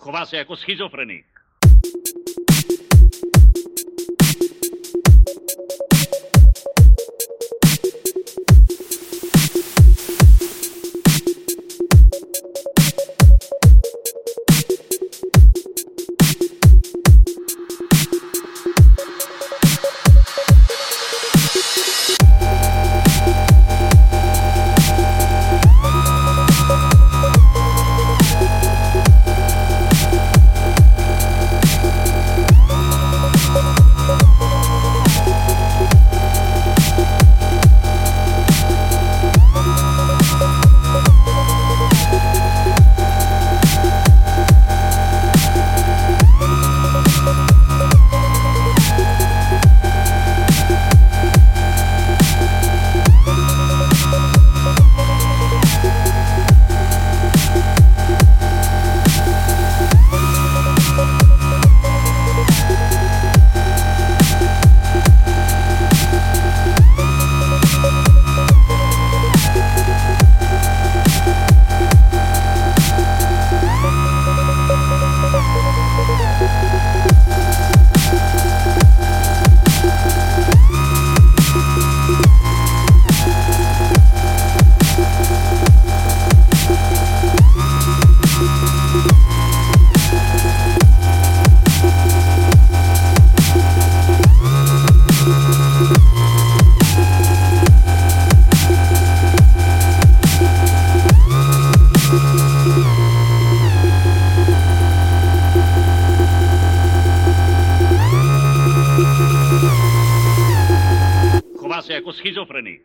Chová se jako schizofrenik. Chová se jako schizofrenik.